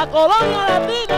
la colonia latina.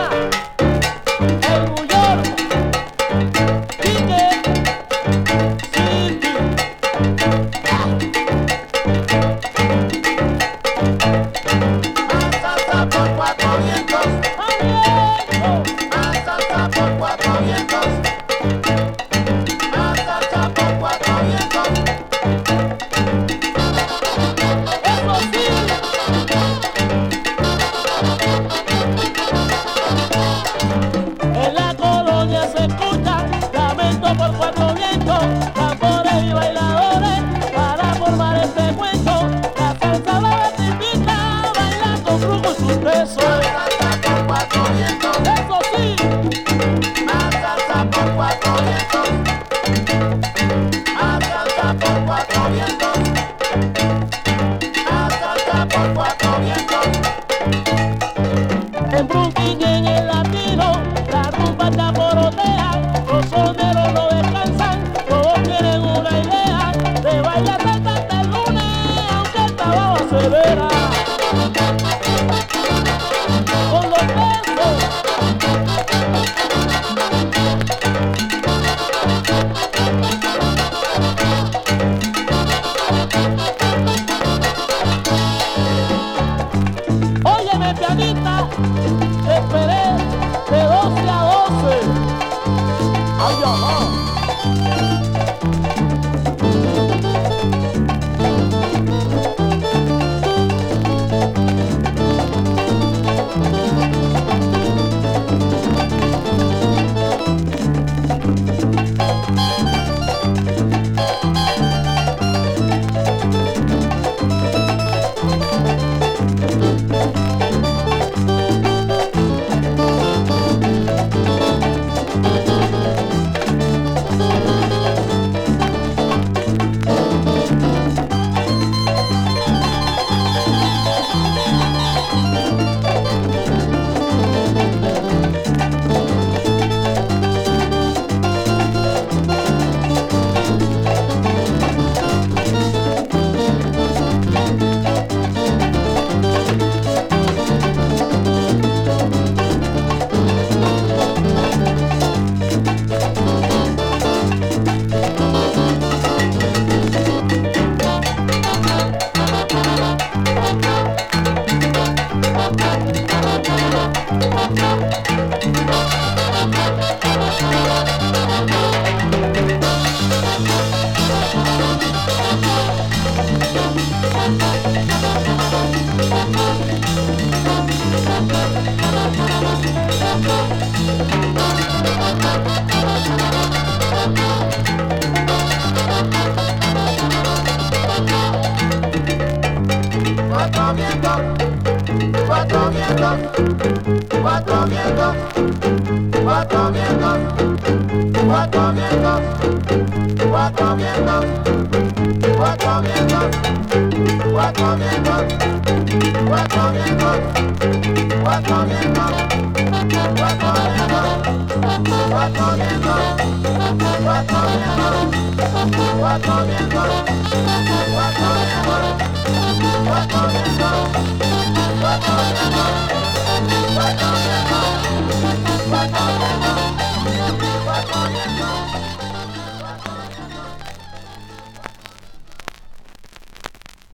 Tú pillas en el latido, la rumba te aporotea, los soneros no descansan, todos tienen una idea, te vayas a tantas lunes, aunque esta boss severa. con los medios. Joseph. Thank vientos, cuatro vientos, cuatro vientos, cuatro vientos, cuatro vientos, cuatro vientos, cuatro vientos, cuatro vientos, cuatro vientos, cuatro vientos, cuatro vientos, cuatro vientos, cuatro vientos, cuatro vientos.